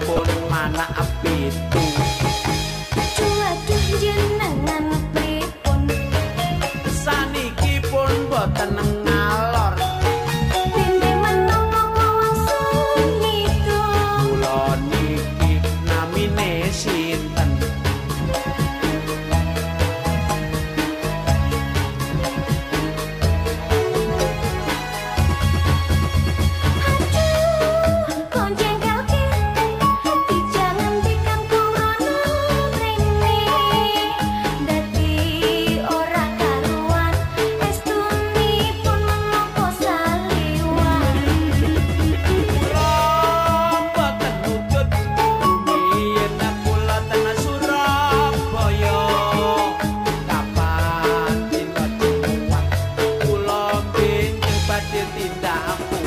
pun mana apitu vida, amor.